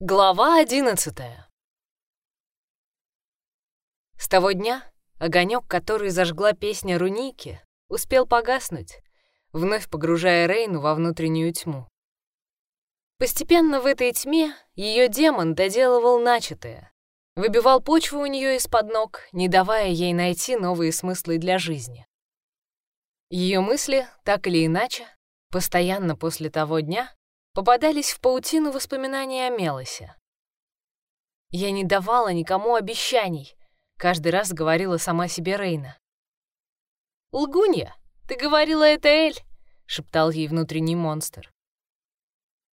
Глава одиннадцатая. С того дня огонек, который зажгла песня Руники, успел погаснуть, вновь погружая Рейну во внутреннюю тьму. Постепенно в этой тьме ее демон доделывал начатое, выбивал почву у нее из-под ног, не давая ей найти новые смыслы для жизни. Ее мысли, так или иначе, постоянно после того дня попадались в паутину воспоминаний о Мелосе. «Я не давала никому обещаний», — каждый раз говорила сама себе Рейна. «Лгунья, ты говорила это Эль», — шептал ей внутренний монстр.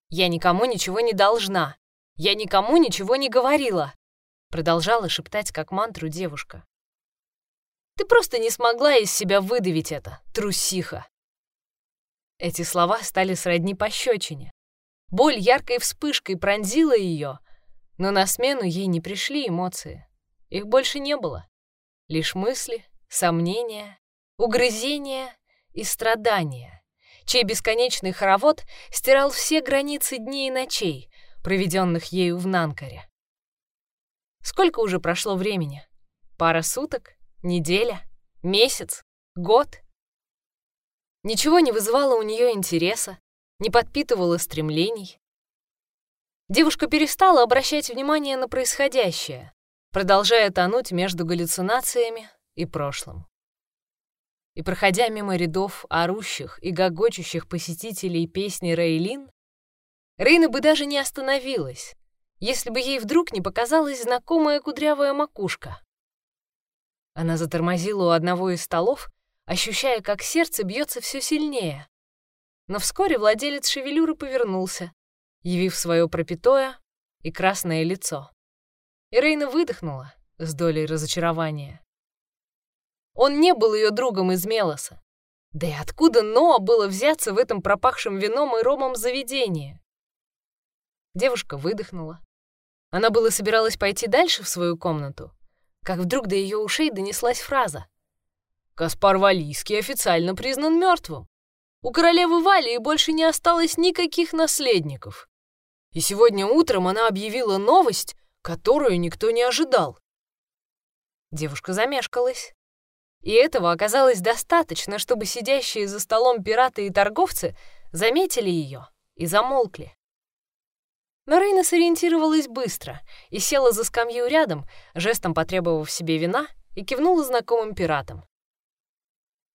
«Я никому ничего не должна. Я никому ничего не говорила», — продолжала шептать как мантру девушка. «Ты просто не смогла из себя выдавить это, трусиха». Эти слова стали сродни пощечине. Боль яркой вспышкой пронзила ее, но на смену ей не пришли эмоции. Их больше не было. Лишь мысли, сомнения, угрызения и страдания, чей бесконечный хоровод стирал все границы дней и ночей, проведенных ею в Нанкаре. Сколько уже прошло времени? Пара суток? Неделя? Месяц? Год? Ничего не вызывало у нее интереса, не подпитывала стремлений. Девушка перестала обращать внимание на происходящее, продолжая тонуть между галлюцинациями и прошлым. И проходя мимо рядов орущих и гогочущих посетителей песни Рейлин, Рейна бы даже не остановилась, если бы ей вдруг не показалась знакомая кудрявая макушка. Она затормозила у одного из столов, ощущая, как сердце бьется все сильнее, но вскоре владелец шевелюры повернулся, явив свое пропитое и красное лицо. И Рейна выдохнула с долей разочарования. Он не был ее другом из Мелоса. Да и откуда Ноа было взяться в этом пропахшем вином и ромом заведении? Девушка выдохнула. Она было собиралась пойти дальше в свою комнату, как вдруг до ее ушей донеслась фраза. «Каспар Валийский официально признан мертвым. У королевы Валии больше не осталось никаких наследников. И сегодня утром она объявила новость, которую никто не ожидал. Девушка замешкалась. И этого оказалось достаточно, чтобы сидящие за столом пираты и торговцы заметили ее и замолкли. Но Рейна сориентировалась быстро и села за скамью рядом, жестом потребовав себе вина, и кивнула знакомым пиратам.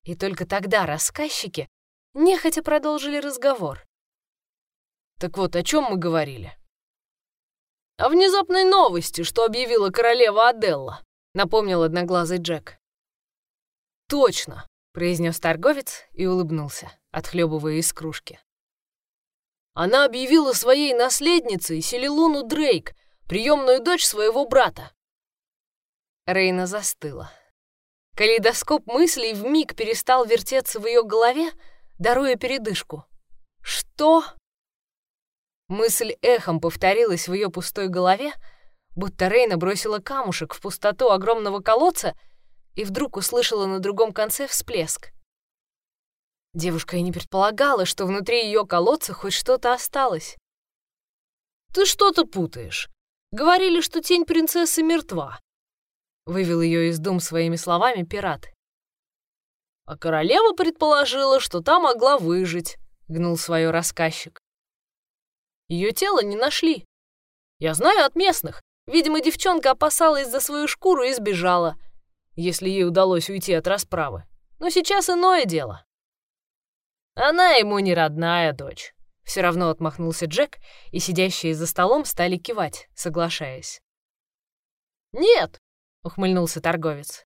И только тогда рассказчики нехотя продолжили разговор. Так вот, о чем мы говорили? О внезапной новости, что объявила королева Аделла, напомнил одноглазый Джек. Точно, произнес торговец и улыбнулся, отхлебывая из кружки. Она объявила своей наследницей Селилуну Дрейк, приемную дочь своего брата. Рейна застыла. Калейдоскоп мыслей вмиг перестал вертеться в ее голове, даруя передышку. «Что?» Мысль эхом повторилась в ее пустой голове, будто Рейна бросила камушек в пустоту огромного колодца и вдруг услышала на другом конце всплеск. Девушка и не предполагала, что внутри ее колодца хоть что-то осталось. «Ты что-то путаешь. Говорили, что тень принцессы мертва», — вывел ее из дум своими словами пират. А королева предположила, что та могла выжить, гнул свое рассказчик. Ее тело не нашли. Я знаю от местных. Видимо, девчонка опасалась за свою шкуру и сбежала, если ей удалось уйти от расправы. Но сейчас иное дело. Она ему не родная дочь. Все равно отмахнулся Джек, и сидящие за столом стали кивать, соглашаясь. «Нет», — ухмыльнулся торговец,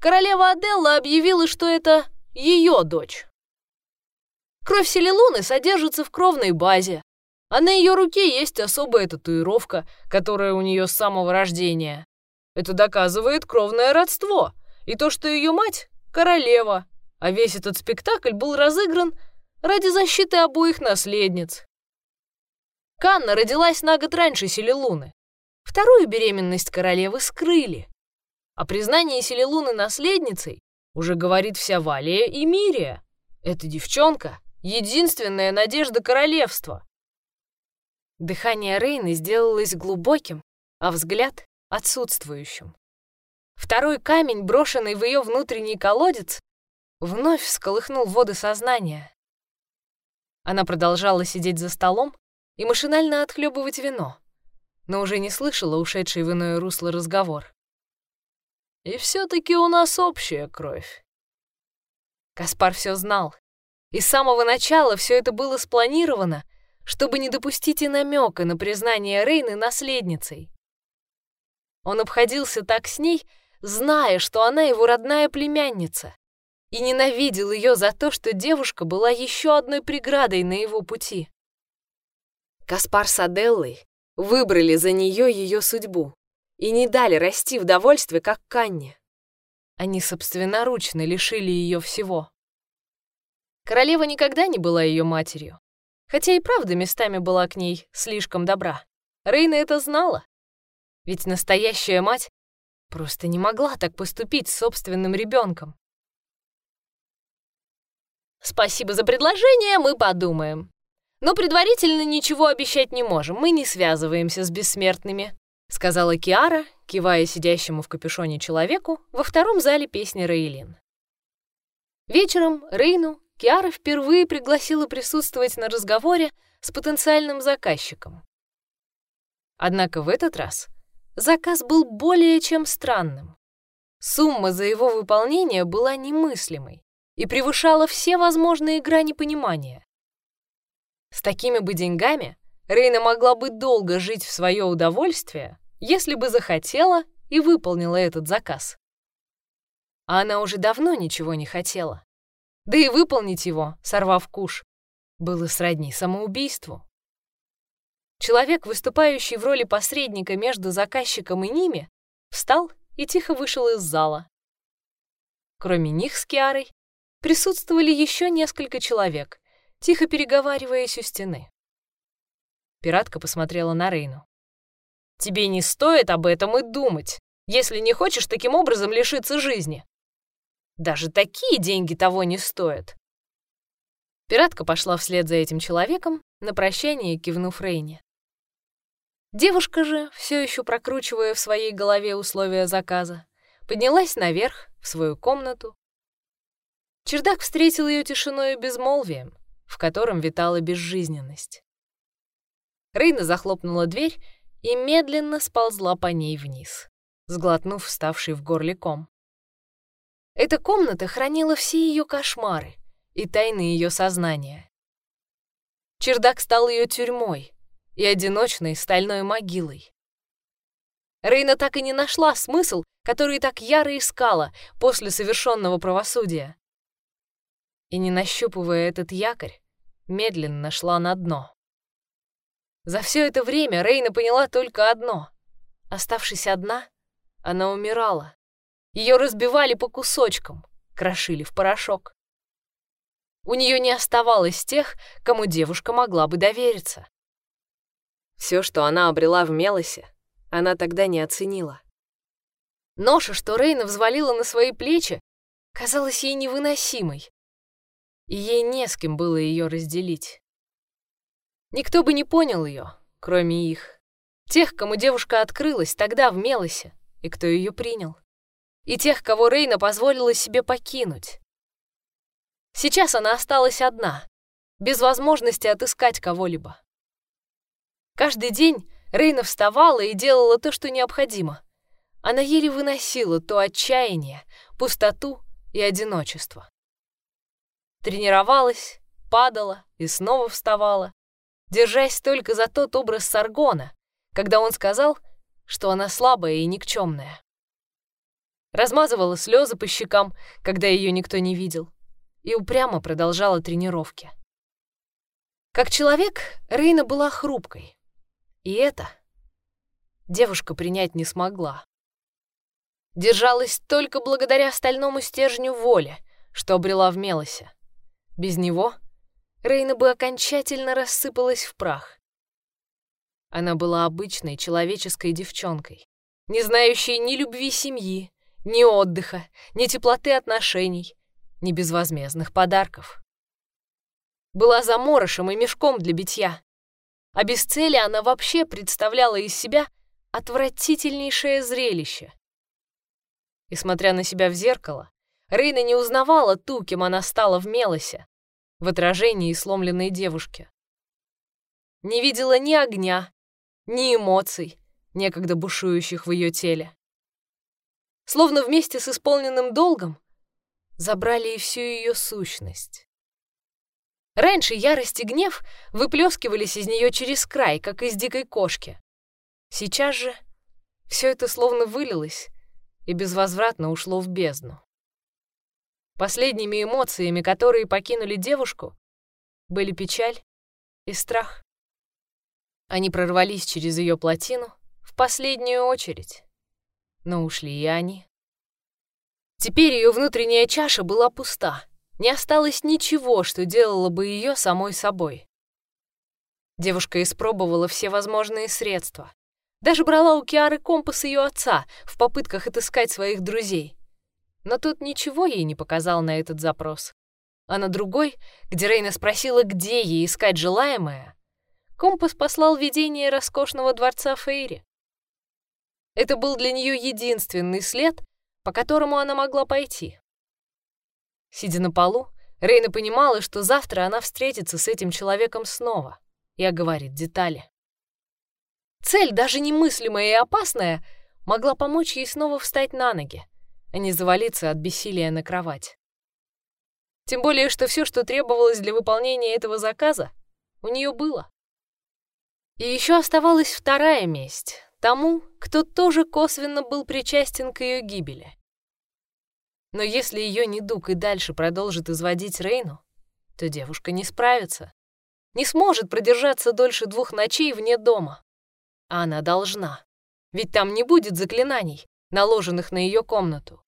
королева Аделла объявила, что это ее дочь. Кровь Селилуны содержится в кровной базе, а на ее руке есть особая татуировка, которая у нее с самого рождения. Это доказывает кровное родство и то, что ее мать — королева, а весь этот спектакль был разыгран ради защиты обоих наследниц. Канна родилась на год раньше Селилуны. Вторую беременность королевы скрыли, о признании Селилуны наследницей уже говорит вся Валия и Мирия. Эта девчонка — единственная надежда королевства. Дыхание Рейны сделалось глубоким, а взгляд — отсутствующим. Второй камень, брошенный в ее внутренний колодец, вновь всколыхнул воды сознания. Она продолжала сидеть за столом и машинально отхлебывать вино, но уже не слышала ушедший в иное русло разговор. «И все-таки у нас общая кровь». Каспар все знал. И с самого начала все это было спланировано, чтобы не допустить и намека на признание Рейны наследницей. Он обходился так с ней, зная, что она его родная племянница, и ненавидел ее за то, что девушка была еще одной преградой на его пути. Каспар с Аделлой выбрали за нее ее судьбу и не дали расти в довольстве, как Канне. Они собственноручно лишили ее всего. Королева никогда не была ее матерью, хотя и правда местами была к ней слишком добра. Рейна это знала. Ведь настоящая мать просто не могла так поступить с собственным ребенком. «Спасибо за предложение, мы подумаем. Но предварительно ничего обещать не можем, мы не связываемся с бессмертными», сказала Киара, кивая сидящему в капюшоне человеку во втором зале песни Рейлин. Вечером Рейну Киара впервые пригласила присутствовать на разговоре с потенциальным заказчиком. Однако в этот раз заказ был более чем странным. Сумма за его выполнение была немыслимой и превышала все возможные грани понимания. С такими бы деньгами Рейна могла бы долго жить в свое удовольствие, если бы захотела и выполнила этот заказ. А она уже давно ничего не хотела. Да и выполнить его, сорвав куш, было сродни самоубийству. Человек, выступающий в роли посредника между заказчиком и ними, встал и тихо вышел из зала. Кроме них с Киарой присутствовали еще несколько человек, тихо переговариваясь у стены. Пиратка посмотрела на Рейну. «Тебе не стоит об этом и думать, если не хочешь таким образом лишиться жизни. Даже такие деньги того не стоят». Пиратка пошла вслед за этим человеком, на прощание кивнув Рейне. Девушка же, все еще прокручивая в своей голове условия заказа, поднялась наверх, в свою комнату. Чердак встретил ее тишиной и безмолвием, в котором витала безжизненность. Рейна захлопнула дверь и медленно сползла по ней вниз, сглотнув вставший в горле ком. Эта комната хранила все ее кошмары и тайны ее сознания. Чердак стал ее тюрьмой, и одиночной стальной могилой. Рейна так и не нашла смысл, который так яро искала после совершенного правосудия. И не нащупывая этот якорь, медленно шла на дно. За все это время Рейна поняла только одно. Оставшись одна, она умирала. Ее разбивали по кусочкам, крошили в порошок. У нее не оставалось тех, кому девушка могла бы довериться. Все, что она обрела в Мелосе, она тогда не оценила. Ноша, что Рейна взвалила на свои плечи, казалась ей невыносимой, и ей не с кем было ее разделить. Никто бы не понял ее, кроме их. Тех, кому девушка открылась тогда в Мелосе, и кто ее принял. И тех, кого Рейна позволила себе покинуть. Сейчас она осталась одна, без возможности отыскать кого-либо. Каждый день Рейна вставала и делала то, что необходимо. Она еле выносила то отчаяние, пустоту и одиночество. Тренировалась, падала и снова вставала, держась только за тот образ Саргона, когда он сказал, что она слабая и никчемная. Размазывала слезы по щекам, когда ее никто не видел, и упрямо продолжала тренировки. Как человек, Рейна была хрупкой, и это девушка принять не смогла. Держалась только благодаря стальному стержню воли, что обрела в Мелосе. Без него Рейна бы окончательно рассыпалась в прах. Она была обычной человеческой девчонкой, не знающей ни любви семьи, ни отдыха, ни теплоты отношений, ни безвозмездных подарков. Была заморышем и мешком для битья, а без цели она вообще представляла из себя отвратительнейшее зрелище. И смотря на себя в зеркало, Рейна не узнавала ту, кем она стала в Мелосе, в отражении сломленной девушки. Не видела ни огня, ни эмоций, некогда бушующих в ее теле. Словно вместе с исполненным долгом забрали и всю ее сущность. Раньше ярость и гнев выплескивались из нее через край, как из дикой кошки. Сейчас же все это словно вылилось и безвозвратно ушло в бездну. Последними эмоциями, которые покинули девушку, были печаль и страх. Они прорвались через ее плотину в последнюю очередь. Но ушли и они. Теперь ее внутренняя чаша была пуста. Не осталось ничего, что делало бы ее самой собой. Девушка испробовала все возможные средства. Даже брала у Киары компас ее отца в попытках отыскать своих друзей. Но тот ничего ей не показал на этот запрос. А на другой, где Рейна спросила, где ей искать желаемое, компас послал видение роскошного дворца Фейри. Это был для нее единственный след, по которому она могла пойти. Сидя на полу, Рейна понимала, что завтра она встретится с этим человеком снова и оговорит детали. Цель, даже немыслимая и опасная, могла помочь ей снова встать на ноги, а не завалиться от бессилия на кровать. Тем более, что все, что требовалось для выполнения этого заказа, у нее было. И еще оставалась вторая месть тому, кто тоже косвенно был причастен к ее гибели. Но если ее недуг и дальше продолжит изводить Рейну, то девушка не справится, не сможет продержаться дольше двух ночей вне дома. А она должна, ведь там не будет заклинаний, наложенных на ее комнату.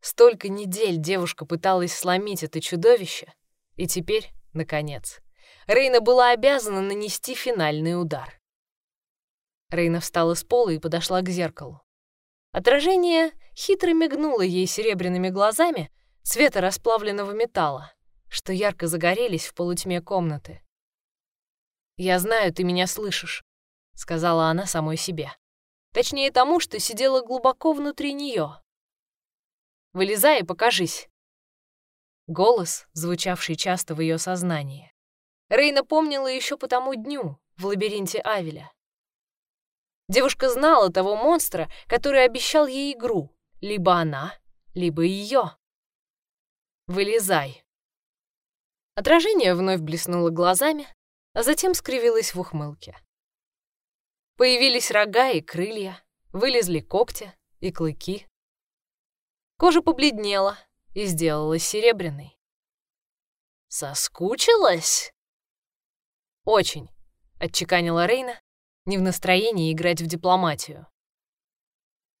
Столько недель девушка пыталась сломить это чудовище, и теперь, наконец, Рейна была обязана нанести финальный удар. Рейна встала с пола и подошла к зеркалу. Отражение хитро мигнуло ей серебряными глазами цвета расплавленного металла, что ярко загорелись в полутьме комнаты. «Я знаю, ты меня слышишь», — сказала она самой себе. Точнее тому, что сидело глубоко внутри нее. «Вылезай и покажись». Голос, звучавший часто в ее сознании. Рейна помнила еще по тому дню в лабиринте Авеля. Девушка знала того монстра, который обещал ей игру. Либо она, либо ее. «Вылезай». Отражение вновь блеснуло глазами, а затем скривилось в ухмылке. Появились рога и крылья, вылезли когти и клыки. Кожа побледнела и сделалась серебряной. «Соскучилась?» «Очень», — отчеканила Рейна, не в настроении играть в дипломатию.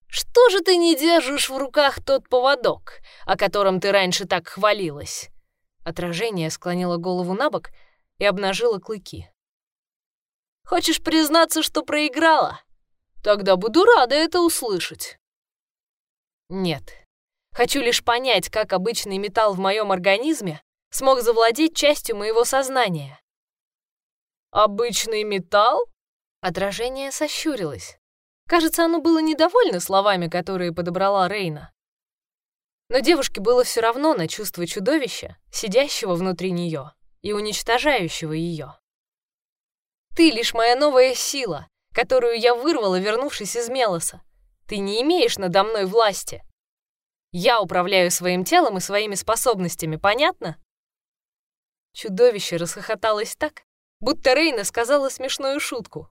«Что же ты не держишь в руках тот поводок, о котором ты раньше так хвалилась?» Отражение склонило голову на бок и обнажило клыки. Хочешь признаться, что проиграла? Тогда буду рада это услышать. Нет. Хочу лишь понять, как обычный металл в моем организме смог завладеть частью моего сознания. Обычный металл? Отражение сощурилось. Кажется, оно было недовольно словами, которые подобрала Рейна. Но девушке было все равно на чувство чудовища, сидящего внутри нее и уничтожающего ее. Ты лишь моя новая сила, которую я вырвала, вернувшись из Мелоса. Ты не имеешь надо мной власти. Я управляю своим телом и своими способностями, понятно?» Чудовище расхохоталось так, будто Рейна сказала смешную шутку.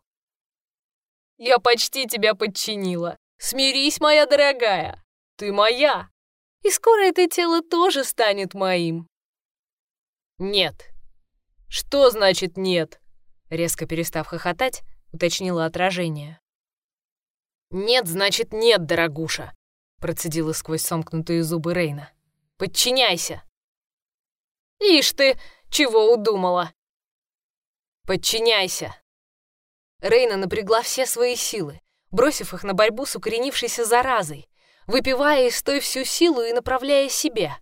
«Я почти тебя подчинила. Смирись, моя дорогая. Ты моя. И скоро это тело тоже станет моим». «Нет». «Что значит нет?» Резко перестав хохотать, уточнила отражение. «Нет, значит, нет, дорогуша!» процедила сквозь сомкнутые зубы Рейна. «Подчиняйся!» «Ишь ты, чего удумала?» «Подчиняйся!» Рейна напрягла все свои силы, бросив их на борьбу с укоренившейся заразой, выпивая из той всю силу и направляя себе.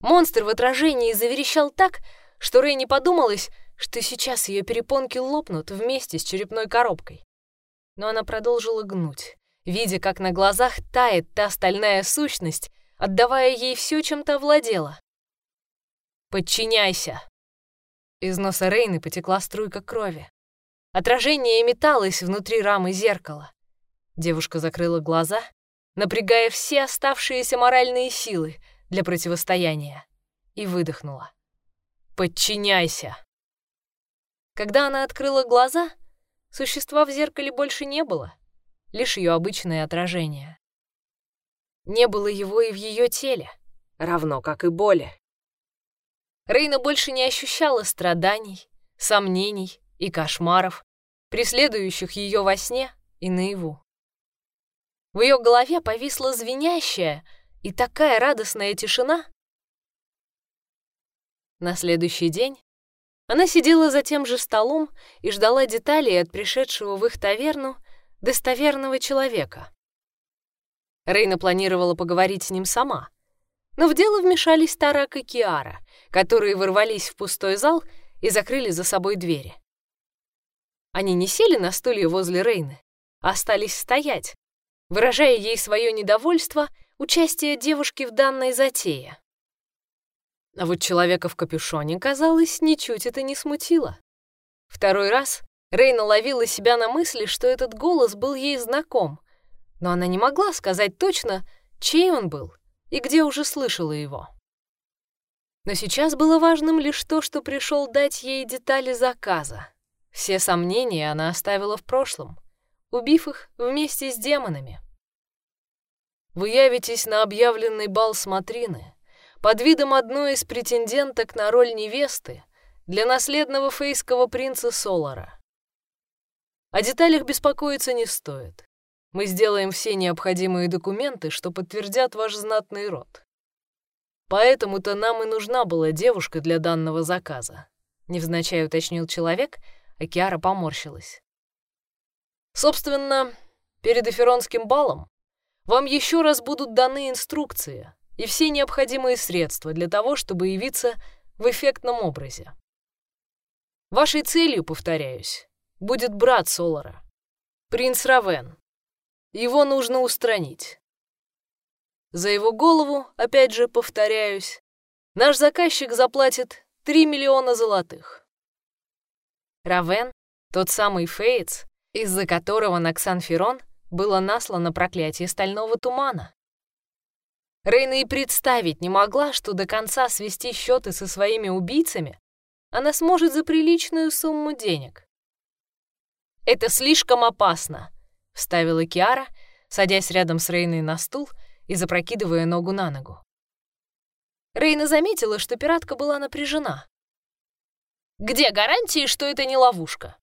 Монстр в отражении заверещал так, что Рейне подумалось, что сейчас ее перепонки лопнут вместе с черепной коробкой. Но она продолжила гнуть, видя, как на глазах тает та стальная сущность, отдавая ей все, чем то владела. «Подчиняйся!» Из носа Рейны потекла струйка крови. Отражение металось внутри рамы зеркала. Девушка закрыла глаза, напрягая все оставшиеся моральные силы для противостояния, и выдохнула. «Подчиняйся!» Когда она открыла глаза, существа в зеркале больше не было, лишь ее обычное отражение. Не было его и в ее теле, равно как и боли. Рейна больше не ощущала страданий, сомнений и кошмаров, преследующих ее во сне и наяву. В ее голове повисла звенящая и такая радостная тишина. На следующий день она сидела за тем же столом и ждала деталей от пришедшего в их таверну достоверного человека. Рейна планировала поговорить с ним сама, но в дело вмешались Тарак и Киара, которые ворвались в пустой зал и закрыли за собой двери. Они не сели на стулья возле Рейны, а остались стоять, выражая ей свое недовольство участия девушки в данной затее. А вот человека в капюшоне, казалось, ничуть это не смутило. Второй раз Рейна ловила себя на мысли, что этот голос был ей знаком, но она не могла сказать точно, чей он был и где уже слышала его. Но сейчас было важным лишь то, что пришел дать ей детали заказа. Все сомнения она оставила в прошлом, убив их вместе с демонами. Вы явитесь на объявленный бал смотрины под видом одной из претенденток на роль невесты для наследного фейского принца Солара. О деталях беспокоиться не стоит. Мы сделаем все необходимые документы, что подтвердят ваш знатный род. Поэтому-то нам и нужна была девушка для данного заказа. Невзначай уточнил человек, а Киара поморщилась. Собственно, перед эфиронским балом вам еще раз будут даны инструкции и все необходимые средства для того, чтобы явиться в эффектном образе. Вашей целью, повторяюсь, будет брат Солара, принц Равен. Его нужно устранить. За его голову, опять же, повторяюсь, наш заказчик заплатит 3 миллиона золотых. Равен — тот самый Фейтс, из-за которого на Ксанферон было наслано проклятие стального тумана. Рейна и представить не могла, что до конца свести счеты со своими убийцами она сможет за приличную сумму денег. «Это слишком опасно», — вставила Киара, садясь рядом с Рейной на стул и запрокидывая ногу на ногу. Рейна заметила, что пиратка была напряжена. «Где гарантии, что это не ловушка?»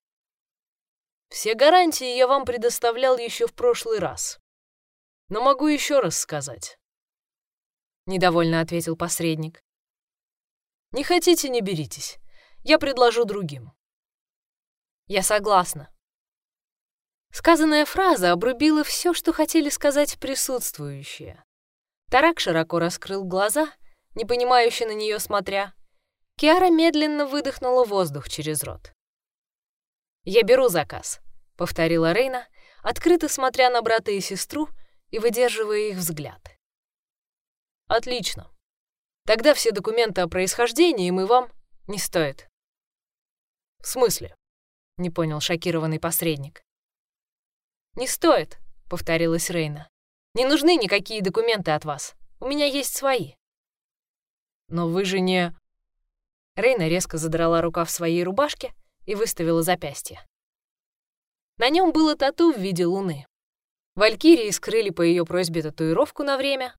«Все гарантии я вам предоставлял еще в прошлый раз. Но могу еще раз сказать недовольно ответил посредник. Не хотите, не беритесь. Я предложу другим. Я согласна. Сказанная фраза обрубила все, что хотели сказать присутствующие. Тарак широко раскрыл глаза, непонимающе на нее смотря. Киара медленно выдохнула воздух через рот. «Я беру заказ», — повторила Рейна, открыто смотря на брата и сестру и выдерживая их взгляд. Отлично. Тогда все документы о происхождении мы вам не стоит. В смысле? Не понял шокированный посредник. Не стоит, повторилась Рейна. Не нужны никакие документы от вас. У меня есть свои. Но вы же не... Рейна резко задрала рукав своей рубашки и выставила запястье. На нем было тату в виде луны. Валькирии скрыли по ее просьбе татуировку на время,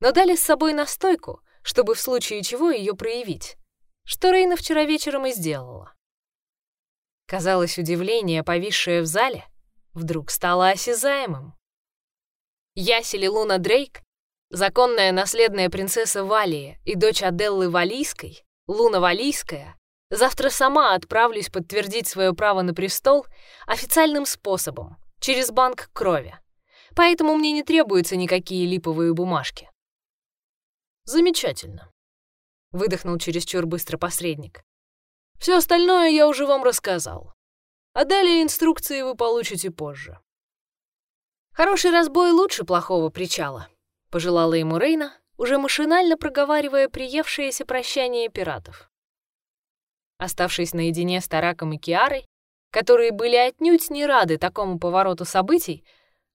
но дали с собой настойку, чтобы в случае чего ее проявить, что Рейна вчера вечером и сделала. Казалось, удивление, повисшее в зале, вдруг стало осязаемым. Я, Селилуна Дрейк, законная наследная принцесса Валия и дочь Аделлы Валийской, Луна Валийская, завтра сама отправлюсь подтвердить свое право на престол официальным способом, через банк крови. Поэтому мне не требуются никакие липовые бумажки. «Замечательно», — выдохнул чересчур быстро посредник. Все остальное я уже вам рассказал. А далее инструкции вы получите позже. Хороший разбой лучше плохого причала, пожелала ему Рейна, уже машинально проговаривая приевшееся прощание пиратов. Оставшись наедине с Тараком и Киарой, которые были отнюдь не рады такому повороту событий,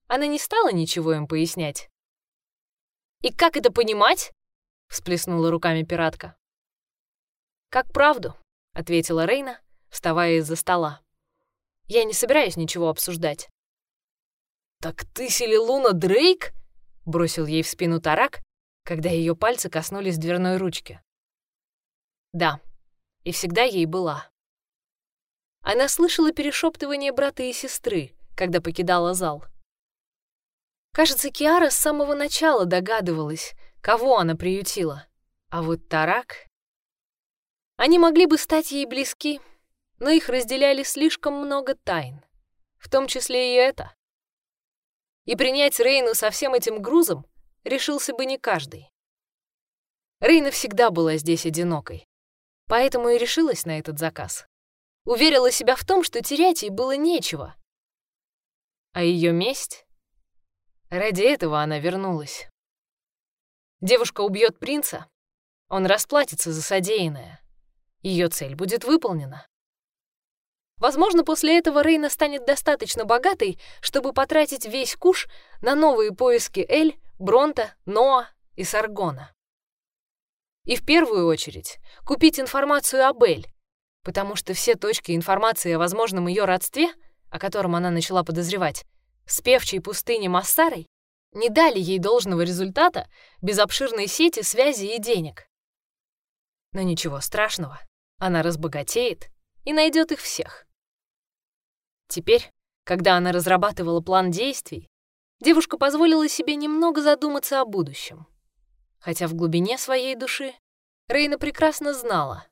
она не стала ничего им пояснять. «И как это понимать?» — всплеснула руками пиратка. «Как правду», — ответила Рейна, вставая из-за стола. «Я не собираюсь ничего обсуждать». «Так ты Селилуна Дрейк?» — бросил ей в спину Тарак, когда ее пальцы коснулись дверной ручки. «Да, и всегда ей была». Она слышала перешептывание брата и сестры, когда покидала зал. Кажется, Киара с самого начала догадывалась, кого она приютила. А вот Тарак... Они могли бы стать ей близки, но их разделяли слишком много тайн, в том числе и это. И принять Рейну со всем этим грузом решился бы не каждый. Рейна всегда была здесь одинокой, поэтому и решилась на этот заказ. Уверила себя в том, что терять ей было нечего. А ее месть Ради этого она вернулась. Девушка убьет принца, он расплатится за содеянное. Ее цель будет выполнена. Возможно, после этого Рейна станет достаточно богатой, чтобы потратить весь куш на новые поиски Эль, Бронта, Ноа и Саргона. И в первую очередь купить информацию об Эль, потому что все точки информации о возможном ее родстве, о котором она начала подозревать, с певчей пустыни Массарой не дали ей должного результата без обширной сети связи и денег. Но ничего страшного, она разбогатеет и найдет их всех. Теперь, когда она разрабатывала план действий, девушка позволила себе немного задуматься о будущем. Хотя в глубине своей души Рейна прекрасно знала,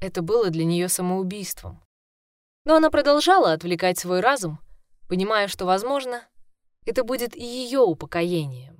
это было для нее самоубийством. Но она продолжала отвлекать свой разум понимая, что, возможно, это будет ее упокоением.